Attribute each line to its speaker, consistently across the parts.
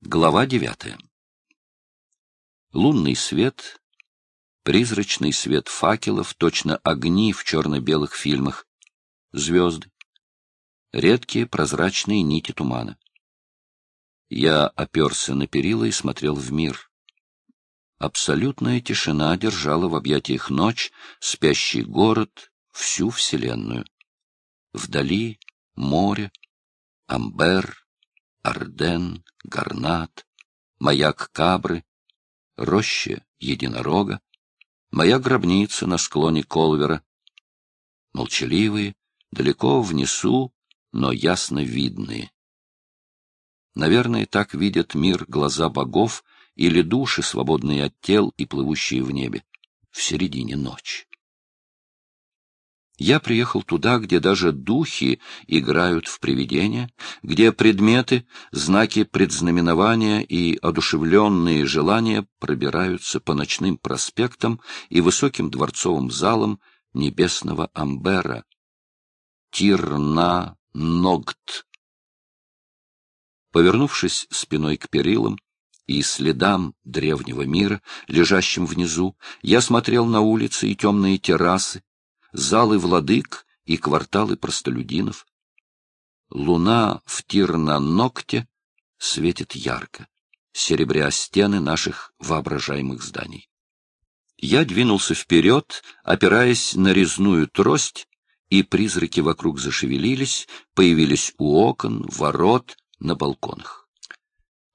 Speaker 1: Глава девятая. Лунный свет, призрачный свет факелов, точно огни в черно-белых фильмах, звезды, редкие прозрачные нити тумана. Я оперся на перила и смотрел в мир. Абсолютная тишина держала в объятиях ночь, спящий город, всю вселенную. Вдали море, амбер, Арден, Гарнат, маяк Кабры, роща Единорога, моя гробница на склоне Колвера. Молчаливые, далеко внизу, но ясно видные. Наверное, так видят мир глаза богов или души, свободные от тел и плывущие в небе, в середине ночи. Я приехал туда, где даже духи играют в привидения, где предметы, знаки предзнаменования и одушевленные желания пробираются по ночным проспектам и высоким дворцовым залам небесного Амбера. Тирна-Ногт. Повернувшись спиной к перилам, и следам древнего мира, лежащим внизу, я смотрел на улицы и темные террасы, залы владык и кварталы простолюдинов. Луна в Тирнанокте светит ярко, серебря стены наших воображаемых зданий. Я двинулся вперед, опираясь на резную трость, и призраки вокруг зашевелились, появились у окон, ворот, на балконах.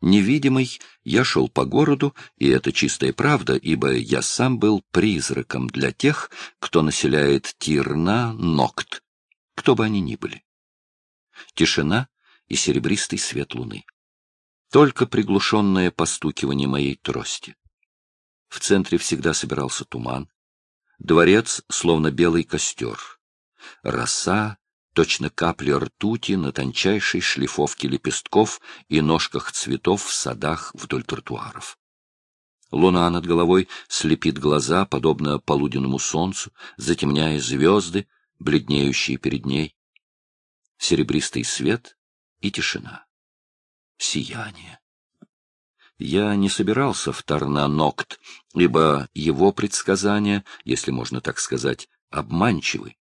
Speaker 1: Невидимый, я шел по городу, и это чистая правда, ибо я сам был призраком для тех, кто населяет Тирна, Нокт, кто бы они ни были. Тишина и серебристый свет луны. Только приглушенное постукивание моей трости. В центре всегда собирался туман. Дворец, словно белый костер. Роса точно капли ртути на тончайшей шлифовке лепестков и ножках цветов в садах вдоль тротуаров. Луна над головой слепит глаза, подобно полуденному солнцу, затемняя звезды, бледнеющие перед ней. Серебристый свет и тишина. Сияние. Я не собирался в Тарнанокт, ибо его предсказания, если можно так сказать, обманчивы.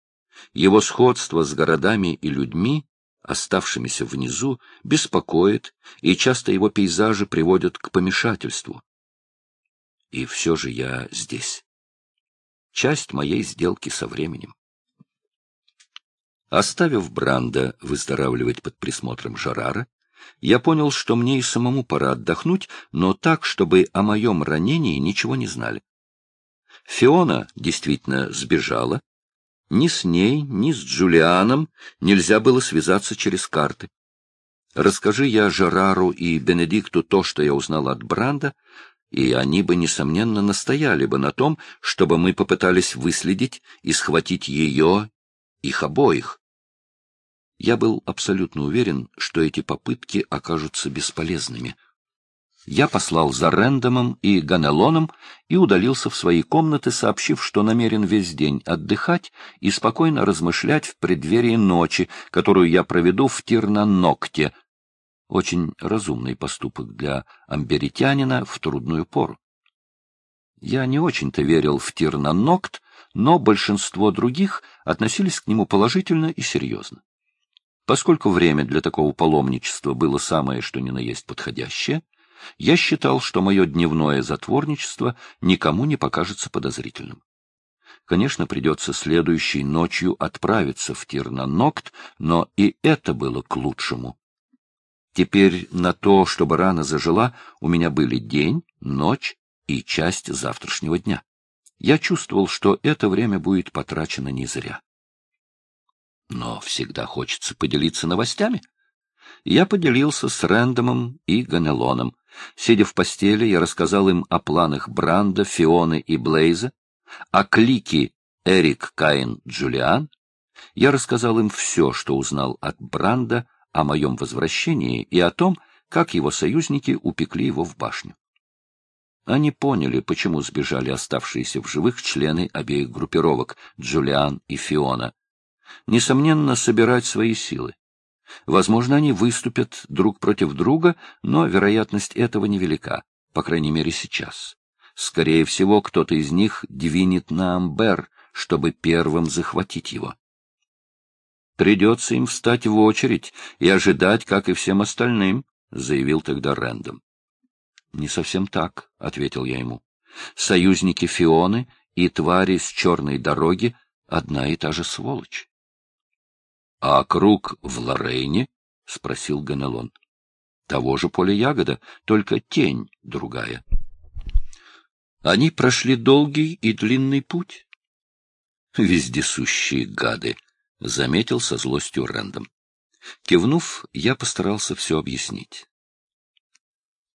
Speaker 1: Его сходство с городами и людьми, оставшимися внизу, беспокоит, и часто его пейзажи приводят к помешательству. И все же я здесь. Часть моей сделки со временем. Оставив Бранда выздоравливать под присмотром Жарара, я понял, что мне и самому пора отдохнуть, но так, чтобы о моем ранении ничего не знали. Фиона действительно сбежала, ни с ней, ни с Джулианом нельзя было связаться через карты. Расскажи я Жерару и Бенедикту то, что я узнал от Бранда, и они бы, несомненно, настояли бы на том, чтобы мы попытались выследить и схватить ее, их обоих. Я был абсолютно уверен, что эти попытки окажутся бесполезными — я послал за Рэндомом и Ганелоном и удалился в свои комнаты, сообщив, что намерен весь день отдыхать и спокойно размышлять в преддверии ночи, которую я проведу в Тирнанокте. Очень разумный поступок для амберитянина в трудную пору. Я не очень-то верил в Тирнанокт, но большинство других относились к нему положительно и серьезно. Поскольку время для такого паломничества было самое что ни на есть подходящее, я считал, что мое дневное затворничество никому не покажется подозрительным. Конечно, придется следующей ночью отправиться в Тирнанокт, но и это было к лучшему. Теперь на то, чтобы рана зажила, у меня были день, ночь и часть завтрашнего дня. Я чувствовал, что это время будет потрачено не зря. Но всегда хочется поделиться новостями. Я поделился с Рэндомом и Ганелоном. Сидя в постели, я рассказал им о планах Бранда, Фионы и Блейза, о клике Эрик Каин Джулиан. Я рассказал им все, что узнал от Бранда о моем возвращении и о том, как его союзники упекли его в башню. Они поняли, почему сбежали оставшиеся в живых члены обеих группировок, Джулиан и Фиона. Несомненно, собирать свои силы. Возможно, они выступят друг против друга, но вероятность этого невелика, по крайней мере сейчас. Скорее всего, кто-то из них двинет на Амбер, чтобы первым захватить его. Придется им встать в очередь и ожидать, как и всем остальным, — заявил тогда Рэндом. — Не совсем так, — ответил я ему. — Союзники Фионы и твари с черной дороги — одна и та же сволочь. — А круг в Лорейне? — спросил Ганелон. — Того же поля ягода, только тень другая. Они прошли долгий и длинный путь. Вездесущие гады! — заметил со злостью Рэндом. Кивнув, я постарался все объяснить.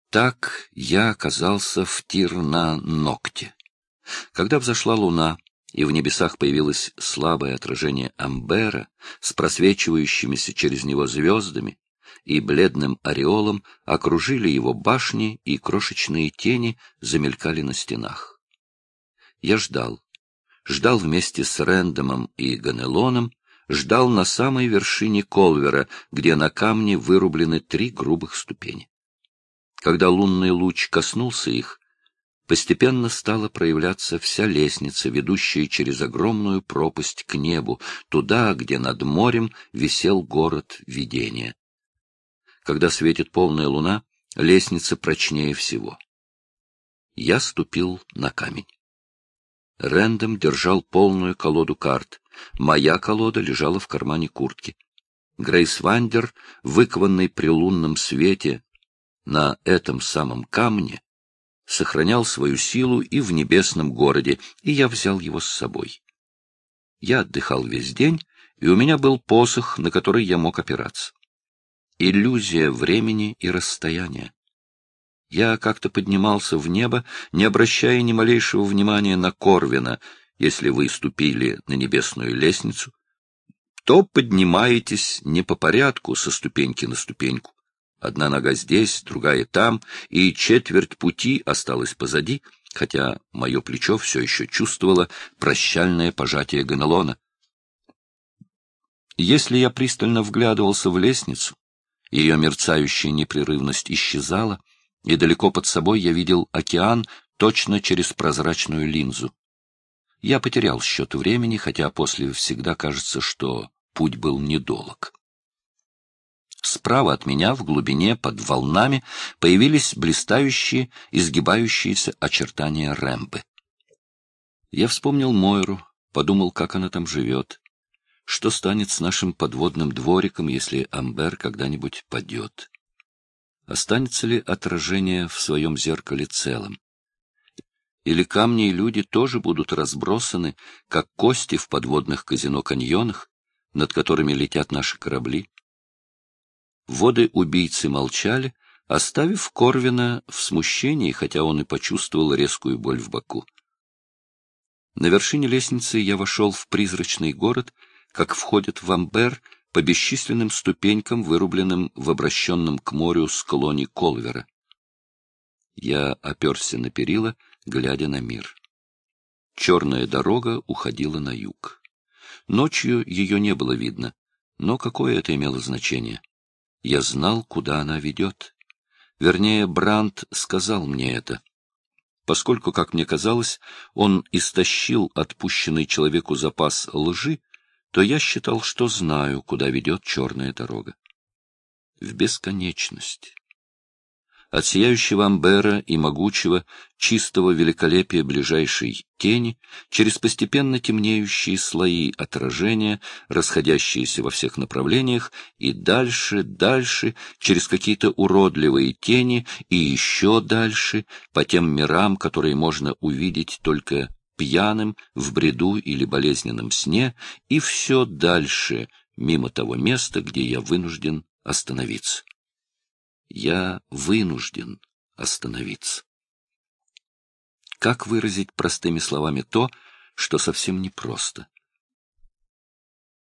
Speaker 1: Так я оказался в тир на ногте. Когда взошла луна, и в небесах появилось слабое отражение Амбера с просвечивающимися через него звездами, и бледным ореолом окружили его башни, и крошечные тени замелькали на стенах. Я ждал. Ждал вместе с Рэндомом и Ганелоном, ждал на самой вершине Колвера, где на камне вырублены три грубых ступени. Когда лунный луч коснулся их, постепенно стала проявляться вся лестница, ведущая через огромную пропасть к небу, туда, где над морем висел город видения. Когда светит полная луна, лестница прочнее всего. Я ступил на камень. Рэндом держал полную колоду карт. Моя колода лежала в кармане куртки. Грейс Вандер, выкованный при лунном свете на этом самом камне, сохранял свою силу и в небесном городе, и я взял его с собой. Я отдыхал весь день, и у меня был посох, на который я мог опираться. Иллюзия времени и расстояния. Я как-то поднимался в небо, не обращая ни малейшего внимания на Корвина. Если вы ступили на небесную лестницу, то поднимаетесь не по порядку со ступеньки на ступеньку. Одна нога здесь, другая там, и четверть пути осталась позади, хотя мое плечо все еще чувствовало прощальное пожатие Ганелона. Если я пристально вглядывался в лестницу, ее мерцающая непрерывность исчезала, и далеко под собой я видел океан точно через прозрачную линзу. Я потерял счет времени, хотя после всегда кажется, что путь был недолг. Справа от меня, в глубине, под волнами, появились блистающие, изгибающиеся очертания Рэмбы. Я вспомнил Мойру, подумал, как она там живет. Что станет с нашим подводным двориком, если Амбер когда-нибудь падет? Останется ли отражение в своем зеркале целым? Или камни и люди тоже будут разбросаны, как кости в подводных казино-каньонах, над которыми летят наши корабли? Воды убийцы молчали, оставив Корвина в смущении, хотя он и почувствовал резкую боль в боку. На вершине лестницы я вошел в призрачный город, как входит в Амбер по бесчисленным ступенькам, вырубленным в обращенном к морю склоне Колвера. Я оперся на перила, глядя на мир. Черная дорога уходила на юг. Ночью ее не было видно, но какое это имело значение? Я знал, куда она ведет. Вернее, Брандт сказал мне это. Поскольку, как мне казалось, он истощил отпущенный человеку запас лжи, то я считал, что знаю, куда ведет черная дорога. В бесконечность. От сияющего амбера и могучего, чистого великолепия ближайшей тени, через постепенно темнеющие слои отражения, расходящиеся во всех направлениях, и дальше, дальше, через какие-то уродливые тени, и еще дальше, по тем мирам, которые можно увидеть только пьяным, в бреду или болезненном сне, и все дальше, мимо того места, где я вынужден остановиться. Я вынужден остановиться. Как выразить простыми словами то, что совсем непросто?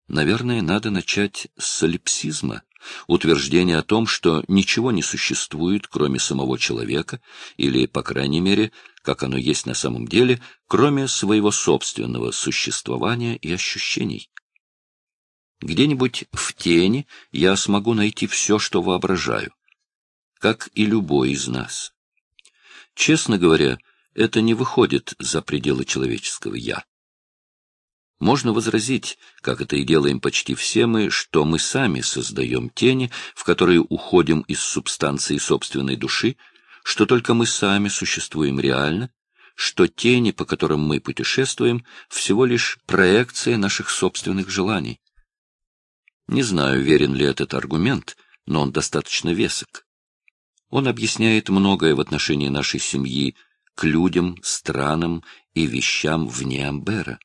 Speaker 1: Наверное, надо начать с солипсизма, утверждение о том, что ничего не существует, кроме самого человека, или, по крайней мере, как оно есть на самом деле, кроме своего собственного существования и ощущений. Где-нибудь в тени я смогу найти все, что воображаю, как и любой из нас. Честно говоря, это не выходит за пределы человеческого «я». Можно возразить, как это и делаем почти все мы, что мы сами создаем тени, в которые уходим из субстанции собственной души, что только мы сами существуем реально, что тени, по которым мы путешествуем, всего лишь проекция наших собственных желаний. Не знаю, верен ли этот аргумент, но он достаточно весок. Он объясняет многое в отношении нашей семьи к людям, странам и вещам вне Амбера.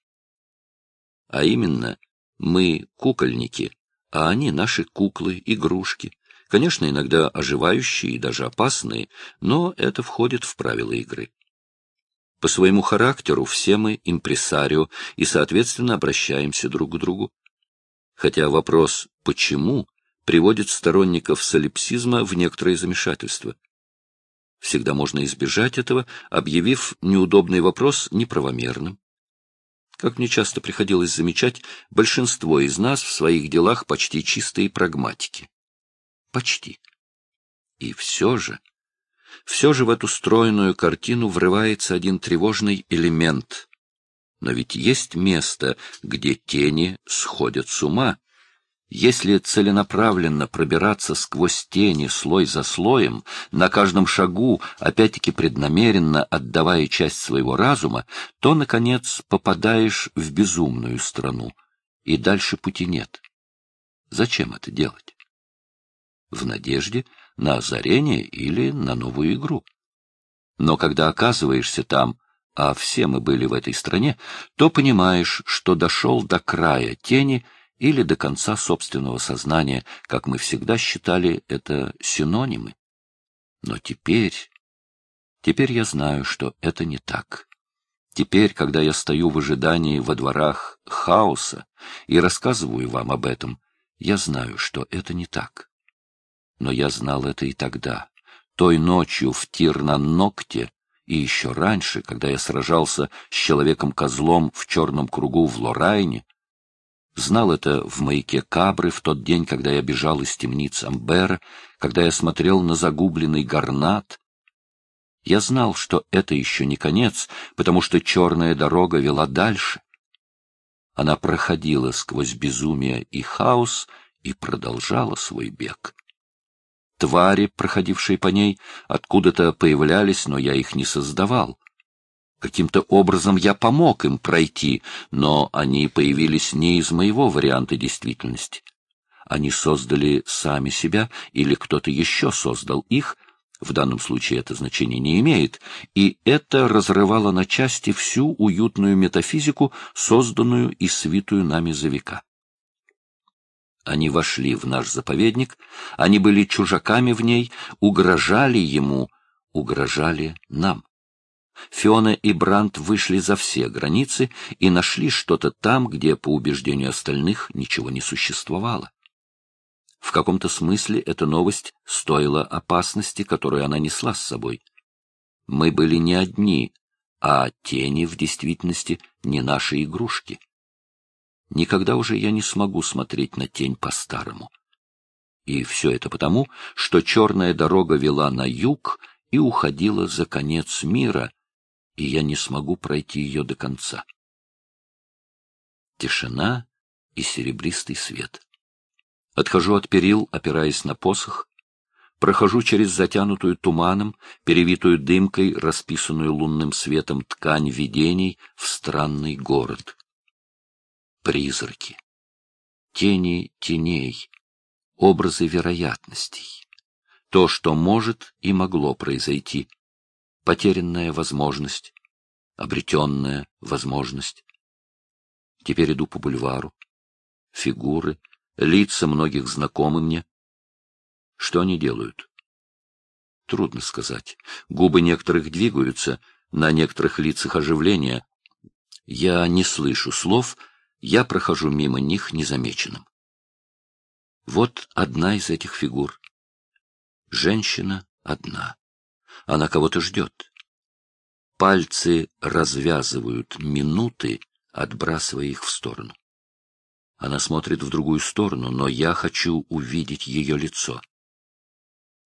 Speaker 1: А именно, мы кукольники, а они наши куклы, игрушки. Конечно, иногда оживающие и даже опасные, но это входит в правила игры. По своему характеру все мы импресарио и, соответственно, обращаемся друг к другу. Хотя вопрос «почему» приводит сторонников солипсизма в некоторое замешательство. Всегда можно избежать этого, объявив неудобный вопрос неправомерным. Как мне часто приходилось замечать, большинство из нас в своих делах почти чистые прагматики. Почти. И все же, все же в эту стройную картину врывается один тревожный элемент. Но ведь есть место, где тени сходят с ума, если целенаправленно пробираться сквозь тени слой за слоем, на каждом шагу, опять-таки преднамеренно отдавая часть своего разума, то, наконец, попадаешь в безумную страну, и дальше пути нет. Зачем это делать? В надежде на озарение или на новую игру. Но когда оказываешься там, а все мы были в этой стране, то понимаешь, что дошел до края тени — или до конца собственного сознания, как мы всегда считали это синонимы. Но теперь... Теперь я знаю, что это не так. Теперь, когда я стою в ожидании во дворах хаоса и рассказываю вам об этом, я знаю, что это не так. Но я знал это и тогда, той ночью в Тирнанокте, и еще раньше, когда я сражался с человеком-козлом в черном кругу в Лорайне, Знал это в маяке Кабры в тот день, когда я бежал из темниц Амбера, когда я смотрел на загубленный горнат. Я знал, что это еще не конец, потому что черная дорога вела дальше. Она проходила сквозь безумие и хаос и продолжала свой бег. Твари, проходившие по ней, откуда-то появлялись, но я их не создавал. Каким-то образом я помог им пройти, но они появились не из моего варианта действительности. Они создали сами себя, или кто-то еще создал их, в данном случае это значение не имеет, и это разрывало на части всю уютную метафизику, созданную и свитую нами за века. Они вошли в наш заповедник, они были чужаками в ней, угрожали ему, угрожали нам. Фиона и Брант вышли за все границы и нашли что-то там, где, по убеждению остальных, ничего не существовало. В каком-то смысле эта новость стоила опасности, которую она несла с собой. Мы были не одни, а тени в действительности не наши игрушки. Никогда уже я не смогу смотреть на тень по-старому. И все это потому, что черная дорога вела на юг и уходила за конец мира, и я не смогу пройти ее до конца. Тишина и серебристый свет. Отхожу от перил, опираясь на посох, прохожу через затянутую туманом, перевитую дымкой, расписанную лунным светом ткань видений в странный город. Призраки, тени теней, образы вероятностей, то, что может и могло произойти, потерянная возможность, обретенная возможность. Теперь иду по бульвару. Фигуры, лица многих знакомы мне. Что они делают? Трудно сказать. Губы некоторых двигаются, на некоторых лицах оживление. Я не слышу слов, я прохожу мимо них незамеченным. Вот одна из этих фигур. Женщина одна. Она кого-то ждет. Пальцы развязывают минуты, отбрасывая их в сторону. Она смотрит в другую сторону, но я хочу увидеть ее лицо.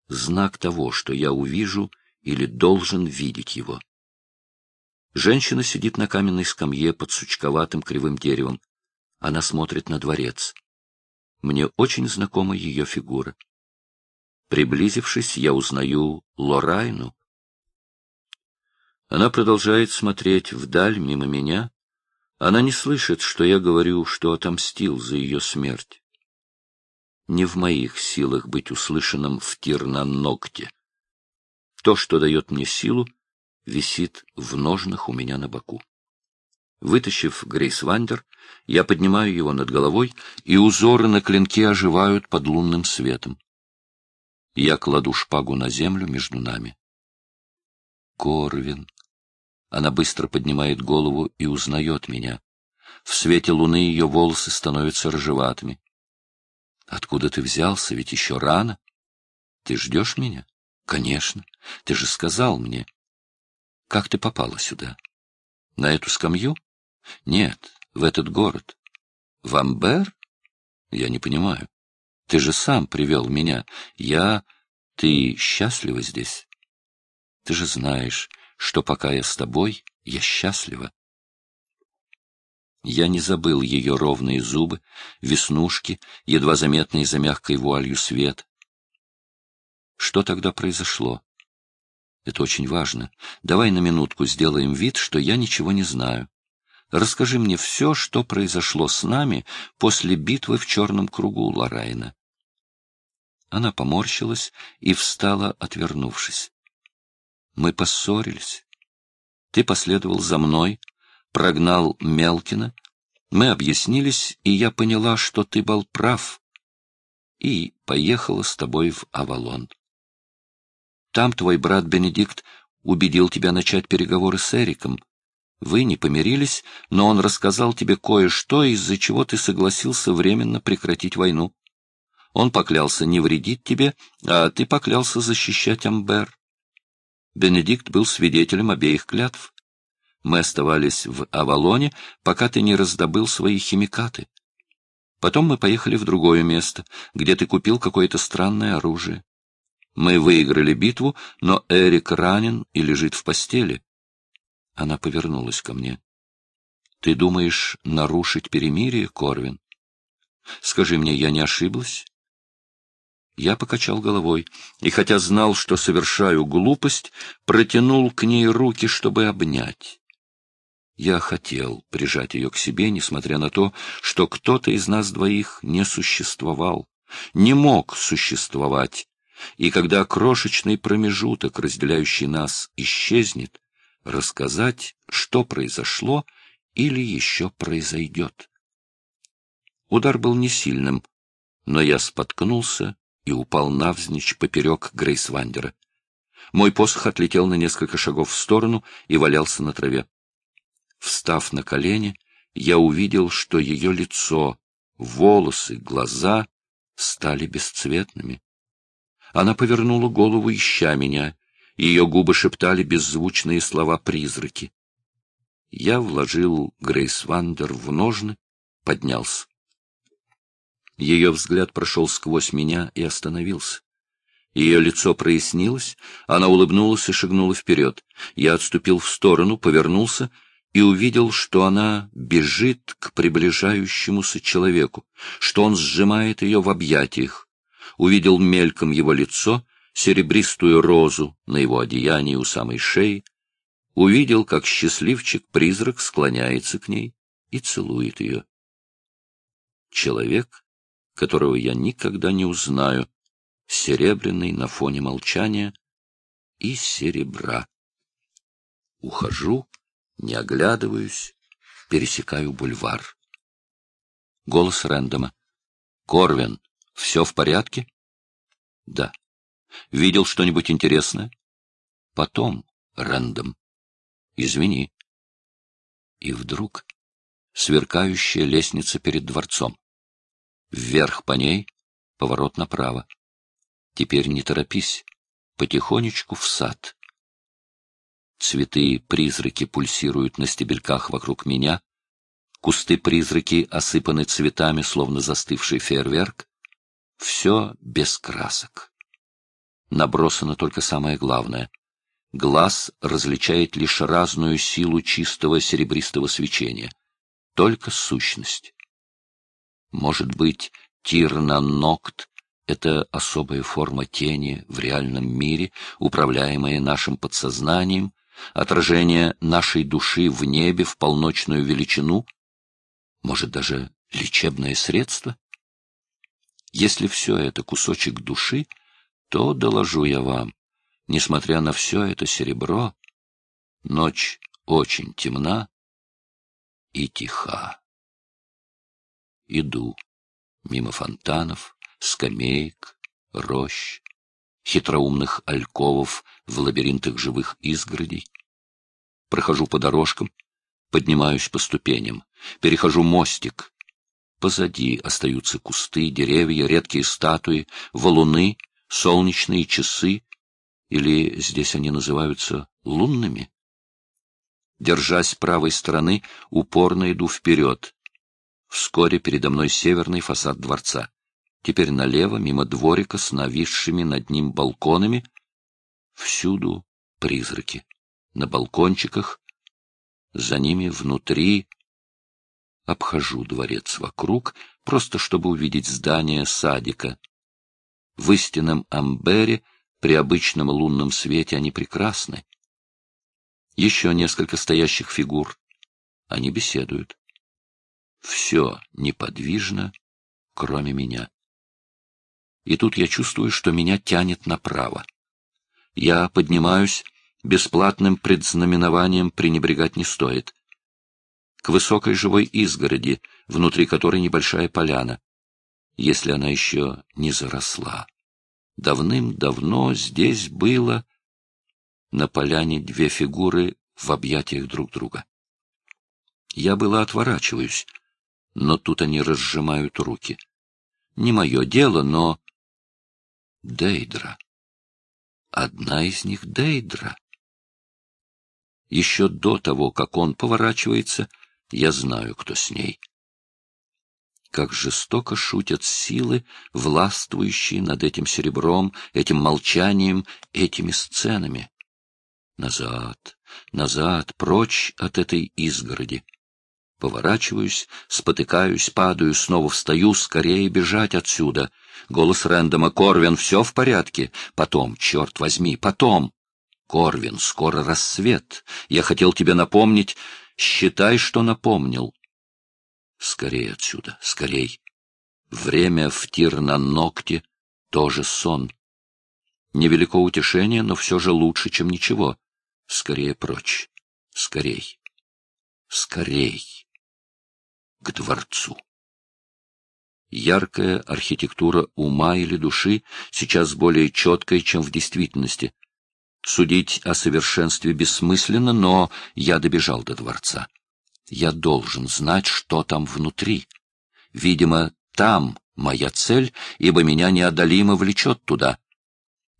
Speaker 1: Знак того, что я увижу или должен видеть его. Женщина сидит на каменной скамье под сучковатым кривым деревом. Она смотрит на дворец. Мне очень знакома ее фигура. Приблизившись, я узнаю Лорайну. Она продолжает смотреть вдаль мимо меня. Она не слышит, что я говорю, что отомстил за ее смерть. Не в моих силах быть услышанным в Тир-на Ног'те. То, что дает мне силу, висит в ножнах у меня на боку. Вытащив Грейсвандир, я поднимаю его над головой, и узоры на клинке оживают под лунным светом. Я кладу шпагу на землю между нами. Корвин. Она быстро поднимает голову и узнает меня. В свете луны ее волосы становятся рыжеватыми. Откуда ты взялся? Ведь еще рано. Ты ждешь меня? Конечно. Ты же сказал мне. Как ты попала сюда? На эту скамью? Нет, в этот город. В Амбер? Я не понимаю. Ты же сам привел меня. Я... Ты счастлива здесь? Ты же знаешь, что пока я с тобой, я счастлива. Я не забыл ее ровные зубы, веснушки, едва заметные за мягкой вуалью свет. Что тогда произошло? Это очень важно. Давай на минутку сделаем вид, что я ничего не знаю. Расскажи мне все, что произошло с нами после битвы в черном кругу Лорайна. Она поморщилась и встала, отвернувшись. Мы поссорились. Ты последовал за мной, прогнал Мелкина. Мы объяснились, и я поняла, что ты был прав, и поехала с тобой в Авалон. Там твой брат Бенедикт убедил тебя начать переговоры с Эриком. Вы не помирились, но он рассказал тебе кое-что, из-за чего ты согласился временно прекратить войну. Он поклялся не вредить тебе, а ты поклялся защищать Амбер. Бенедикт был свидетелем обеих клятв. Мы оставались в Авалоне, пока ты не раздобыл свои химикаты. Потом мы поехали в другое место, где ты купил какое-то странное оружие. Мы выиграли битву, но Эрик ранен и лежит в постели. Она повернулась ко мне. — Ты думаешь нарушить перемирие, Корвин? Скажи мне, я не ошиблась? Я покачал головой, и хотя знал, что совершаю глупость, протянул к ней руки, чтобы обнять. Я хотел прижать ее к себе, несмотря на то, что кто-то из нас двоих не существовал, не мог существовать, и когда крошечный промежуток, разделяющий нас, исчезнет, рассказать, что произошло или еще произойдет. Удар был не сильным, но я споткнулся и упал навзничь поперек Грейсвандера. Мой посох отлетел на несколько шагов в сторону и валялся на траве. Встав на колени, я увидел, что ее лицо, волосы, глаза стали бесцветными. Она повернула голову, ища меня. Ее губы шептали беззвучные слова-призраки. Я вложил Грейс Вандер в ножны, поднялся. Ее взгляд прошел сквозь меня и остановился. Ее лицо прояснилось, она улыбнулась и шагнула вперед. Я отступил в сторону, повернулся и увидел, что она бежит к приближающемуся человеку, что он сжимает ее в объятиях увидел мельком его лицо, серебристую розу на его одеянии у самой шеи, увидел, как счастливчик-призрак склоняется к ней и целует ее. Человек, которого я никогда не узнаю, серебряный на фоне молчания и серебра. Ухожу, не оглядываюсь, пересекаю бульвар. Голос Рэндома. «Корвин, все в порядке? Да. Видел что-нибудь интересное? Потом, Рэндом. Извини. И вдруг сверкающая лестница перед дворцом. Вверх по ней, поворот направо. Теперь не торопись, потихонечку в сад. Цветы-призраки пульсируют на стебельках вокруг меня. Кусты-призраки осыпаны цветами, словно застывший фейерверк. Все без красок. Набросано только самое главное. Глаз различает лишь разную силу чистого серебристого свечения. Только сущность. Может быть, Тирнанокт — это особая форма тени в реальном мире, управляемая нашим подсознанием, отражение нашей души в небе в полночную величину, может, даже лечебное средство? Если все это кусочек души, то, доложу я вам, несмотря на все это серебро, ночь очень темна и тиха. Иду мимо фонтанов, скамеек, рощ, хитроумных альковов в лабиринтах живых изгородей. Прохожу по дорожкам, поднимаюсь по ступеням, перехожу мостик. Позади остаются кусты, деревья, редкие статуи, валуны, солнечные часы, или здесь они называются лунными. Держась правой стороны, упорно иду вперед. Вскоре передо мной северный фасад дворца. Теперь налево, мимо дворика с нависшими над ним балконами. Всюду призраки. На балкончиках, за ними внутри. Обхожу дворец вокруг, просто чтобы увидеть здание садика. В истинном амбере при обычном лунном свете они прекрасны. Еще несколько стоящих фигур. Они беседуют. Все неподвижно, кроме меня. И тут я чувствую, что меня тянет направо. Я поднимаюсь, бесплатным предзнаменованием пренебрегать не стоит. К высокой живой изгороди, внутри которой небольшая поляна, если она еще не заросла. Давным-давно здесь было на поляне две фигуры в объятиях друг друга. Я было отворачиваюсь, но тут они разжимают руки. Не мое дело, но... Дейдра. Одна из них Дейдра. Еще до того, как он поворачивается, я знаю, кто с ней. Как жестоко шутят силы, властвующие над этим серебром, этим молчанием, этими сценами. Назад, назад, прочь от этой изгороди. Поворачиваюсь, спотыкаюсь, падаю, снова встаю, скорее бежать отсюда. Голос Рэндома «Корвин, все в порядке?» Потом, черт возьми, потом. «Корвин, скоро рассвет. Я хотел тебе напомнить. Считай, что напомнил». Скорей отсюда, скорей. Время в тир на ногте — тоже сон. Невелико утешение, но все же лучше, чем ничего. Скорее прочь, скорей, скорей к дворцу. Яркая архитектура ума или души сейчас более четкая, чем в действительности. Судить о совершенстве бессмысленно, но я добежал до дворца. Я должен знать, что там внутри. Видимо, там моя цель, ибо меня неодолимо влечет туда.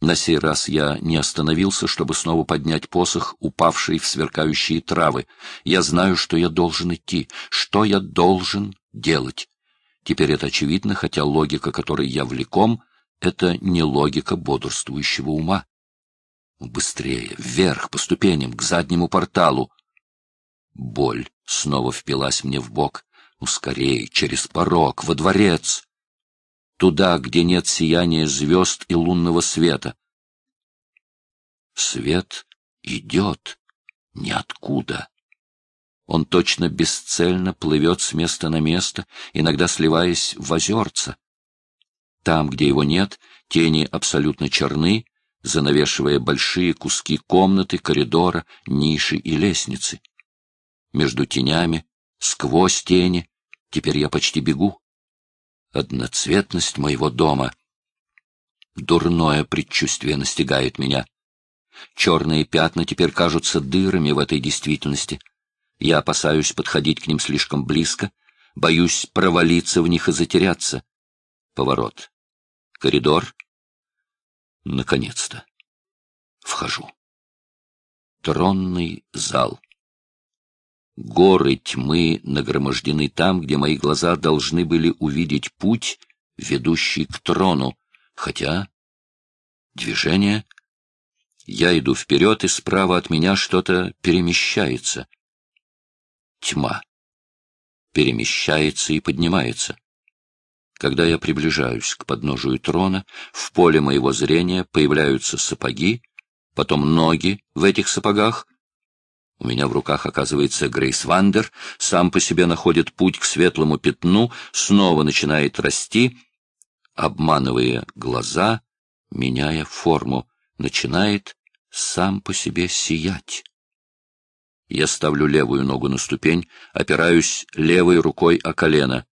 Speaker 1: На сей раз я не остановился, чтобы снова поднять посох, упавший в сверкающие травы. Я знаю, что я должен идти, что я должен делать. Теперь это очевидно, хотя логика, которой я влеком, — это не логика бодрствующего ума. Быстрее, вверх, по ступеням, к заднему порталу. Боль снова впилась мне в бок. Ускорей, через порог, во дворец туда, где нет сияния звезд и лунного света. Свет идет ниоткуда. Он точно бесцельно плывет с места на место, иногда сливаясь в озерца. Там, где его нет, тени абсолютно черны, занавешивая большие куски комнаты, коридора, ниши и лестницы. Между тенями, сквозь тени, теперь я почти бегу одноцветность моего дома. Дурное предчувствие настигает меня. Черные пятна теперь кажутся дырами в этой действительности. Я опасаюсь подходить к ним слишком близко, боюсь провалиться в них и затеряться. Поворот. Коридор. Наконец-то. Вхожу. Тронный зал. Горы тьмы нагромождены там, где мои глаза должны были увидеть путь, ведущий к трону, хотя движение... Я иду вперед, и справа от меня что-то перемещается. Тьма. Перемещается и поднимается. Когда я приближаюсь к подножию трона, в поле моего зрения появляются сапоги, потом ноги в этих сапогах. У меня в руках оказывается Грейс Вандер, сам по себе находит путь к светлому пятну, снова начинает расти, обманывая глаза, меняя форму начинает сам по себе сиять. Я ставлю левую ногу на ступень, опираюсь левой рукой о колено.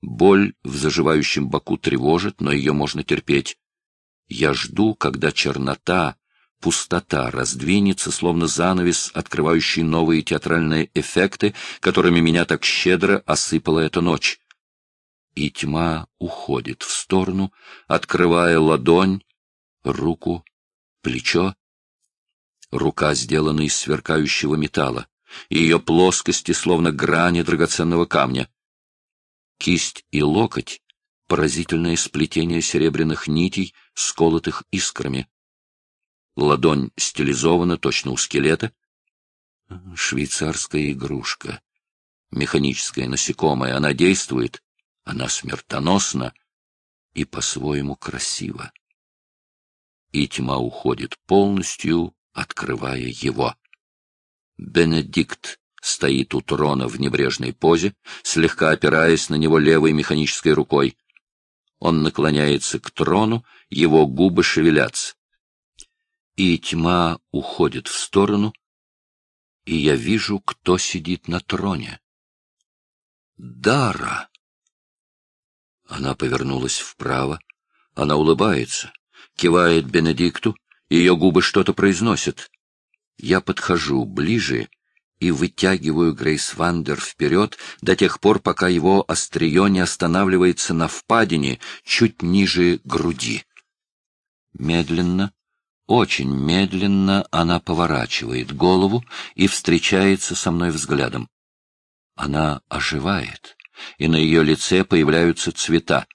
Speaker 1: Боль в заживающем боку тревожит, но ее можно терпеть. Я жду, когда чернота, пустота раздвинется, словно занавес, открывающий новые театральные эффекты, которыми меня так щедро осыпала эта ночь. И тьма уходит в сторону, открывая ладонь, руку, плечо. Рука сделана из сверкающего металла, ее плоскости словно грани драгоценного камня. Кисть и локоть — поразительное сплетение серебряных нитей, сколотых искрами. Ладонь стилизована точно у скелета. Швейцарская игрушка. Механическое насекомое. Она действует, она смертоносна и по-своему красива и тьма уходит полностью, открывая его. Бенедикт стоит у трона в небрежной позе, слегка опираясь на него левой механической рукой. Он наклоняется к трону, его губы шевелятся. И тьма уходит в сторону, и я вижу, кто сидит на троне. Дара! Она повернулась вправо, она улыбается кивает Бенедикту, ее губы что-то произносят. Я подхожу ближе и вытягиваю Грейс Вандер вперед до тех пор, пока его острие не останавливается на впадине чуть ниже груди. Медленно, очень медленно она поворачивает голову и встречается со мной взглядом. Она оживает, и на ее лице появляются цвета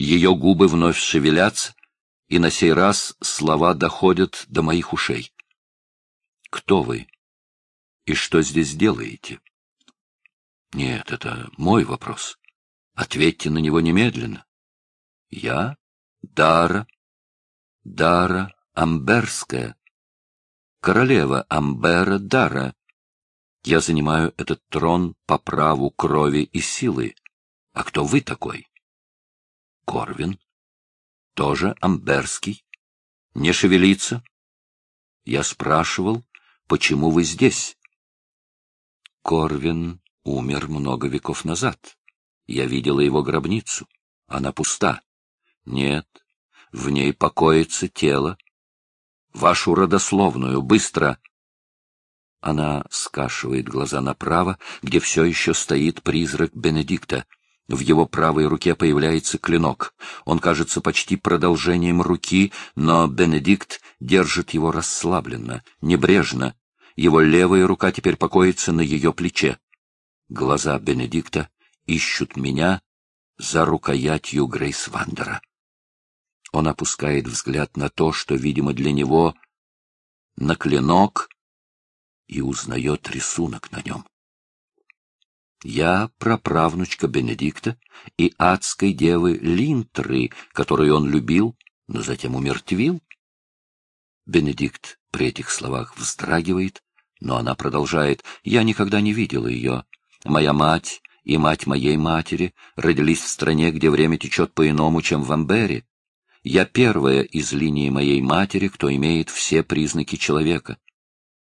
Speaker 1: ее губы вновь шевелятся, и на сей раз слова доходят до моих ушей. «Кто вы? И что здесь делаете?» «Нет, это мой вопрос. Ответьте на него немедленно». «Я? Дара? Дара Амберская. Королева Амбера Дара. Я занимаю этот трон по праву крови и силы. А кто вы такой?» Корвин? Тоже амберский? Не шевелится? Я спрашивал, почему вы здесь? Корвин умер много веков назад. Я видела его гробницу. Она пуста. Нет, в ней покоится тело. Вашу родословную, быстро! Она скашивает глаза направо, где все еще стоит призрак Бенедикта — в его правой руке появляется клинок. Он кажется почти продолжением руки, но Бенедикт держит его расслабленно, небрежно. Его левая рука теперь покоится на ее плече. Глаза Бенедикта ищут меня за рукоятью Грейс Вандера. Он опускает взгляд на то, что, видимо, для него на клинок, и узнает рисунок на нем. Я праправнучка Бенедикта и адской девы Линтры, которую он любил, но затем умертвил. Бенедикт при этих словах вздрагивает, но она продолжает. Я никогда не видела ее. Моя мать и мать моей матери родились в стране, где время течет по-иному, чем в Амбере. Я первая из линии моей матери, кто имеет все признаки человека.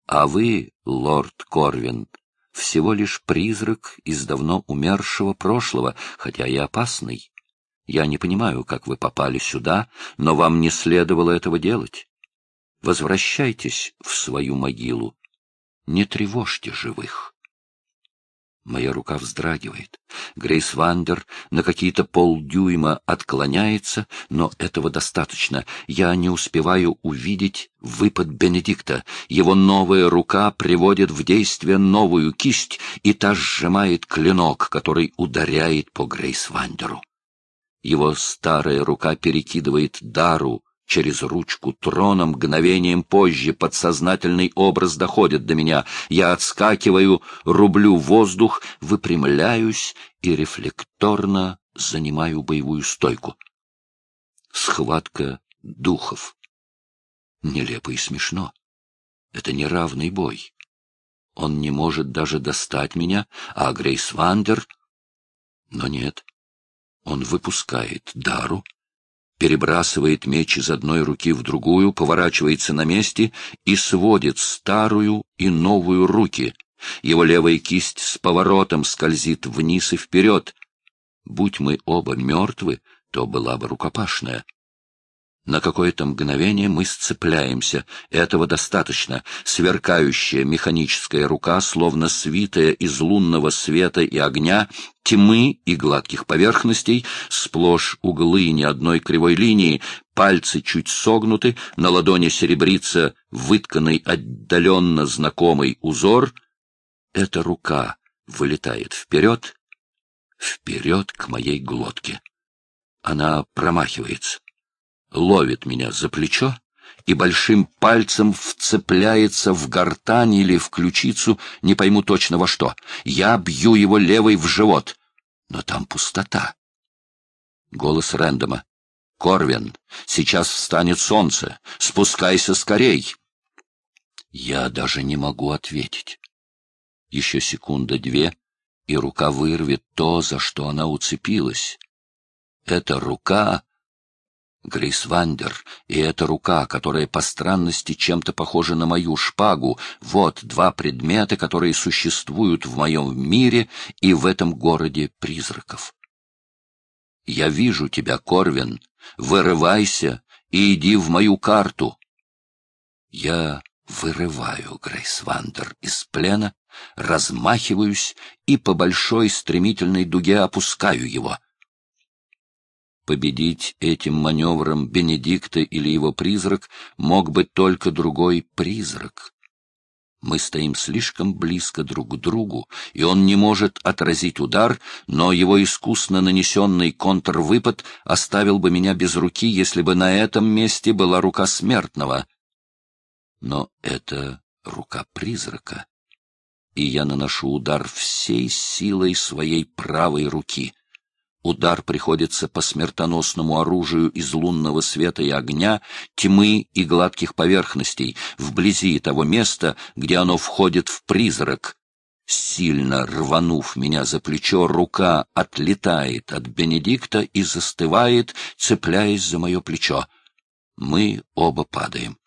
Speaker 1: А вы, лорд Корвин, всего лишь призрак из давно умершего прошлого, хотя и опасный. Я не понимаю, как вы попали сюда, но вам не следовало этого делать. Возвращайтесь в свою могилу. Не тревожьте живых. Моя рука вздрагивает. Грейсвандир на какие-то полдюйма отклоняется, но этого достаточно. Я не успеваю увидеть выпад Бенедикта. Его новая рука приводит в действие новую кисть, и та сжимает клинок, который ударяет по Грейсвандиру. Его старая рука перекидывает Дару через ручку трона мгновением позже подсознательный образ доходит до меня. Я отскакиваю, рублю воздух, выпрямляюсь и рефлекторно занимаю боевую стойку. Схватка духов. Нелепо и смешно. Это неравный бой. Он не может даже достать меня, а Грейс Вандер... Но нет, он выпускает дару, перебрасывает меч из одной руки в другую, поворачивается на месте и сводит старую и новую руки. Его левая кисть с поворотом скользит вниз и вперед. Будь мы оба мертвы, то была бы рукопашная. На какое-то мгновение мы сцепляемся. Этого достаточно. Сверкающая механическая рука, словно свитая из лунного света и огня, тьмы и гладких поверхностей, сплошь углы ни одной кривой линии, пальцы чуть согнуты, на ладони серебрится вытканный отдаленно знакомый узор. Эта рука вылетает вперед, вперед к моей глотке. Она промахивается ловит меня за плечо и большим пальцем вцепляется в гортань или в ключицу, не пойму точно во что. Я бью его левой в живот, но там пустота. Голос Рэндома. «Корвин, сейчас встанет солнце. Спускайся скорей!» Я даже не могу ответить. Еще секунда-две, и рука вырвет то, за что она уцепилась. Эта рука Грейс Вандер и эта рука, которая по странности чем-то похожа на мою шпагу, вот два предмета, которые существуют в моем мире и в этом городе призраков. Я вижу тебя, Корвин, вырывайся и иди в мою карту. Я вырываю Грейс Вандер из плена, размахиваюсь и по большой стремительной дуге опускаю его — Победить этим маневром Бенедикта или его призрак мог бы только другой призрак. Мы стоим слишком близко друг к другу, и он не может отразить удар, но его искусно нанесенный контрвыпад оставил бы меня без руки, если бы на этом месте была рука смертного. Но это рука призрака, и я наношу удар всей силой своей правой руки. Удар приходится по смертоносному оружию из лунного света и огня, тьмы и гладких поверхностей, вблизи того места, где оно входит в призрак. Сильно рванув меня за плечо, рука отлетает от Бенедикта и застывает, цепляясь за мое плечо. Мы оба падаем.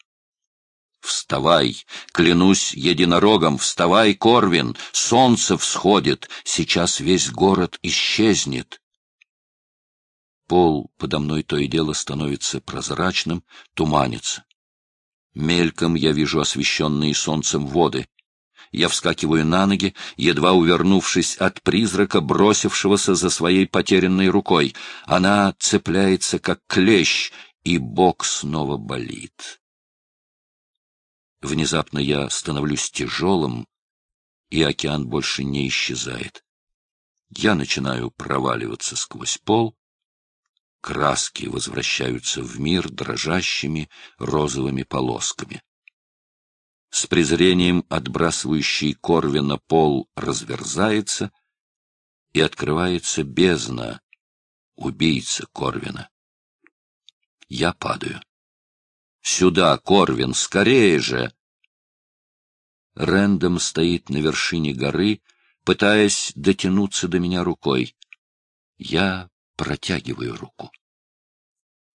Speaker 1: «Вставай! Клянусь единорогом! Вставай, Корвин! Солнце всходит! Сейчас весь город исчезнет!» Пол подо мной то и дело становится прозрачным, туманится. Мельком я вижу освещенные солнцем воды. Я вскакиваю на ноги, едва увернувшись от призрака, бросившегося за своей потерянной рукой. Она цепляется, как клещ, и бок снова болит. Внезапно я становлюсь тяжелым, и океан больше не исчезает. Я начинаю проваливаться сквозь пол, краски возвращаются в мир дрожащими розовыми полосками. С презрением отбрасывающий Корвина пол разверзается, и открывается бездна, убийца Корвина. Я падаю. «Сюда, Корвин, скорее же!» Рэндом стоит на вершине горы, пытаясь дотянуться до меня рукой. Я протягиваю руку.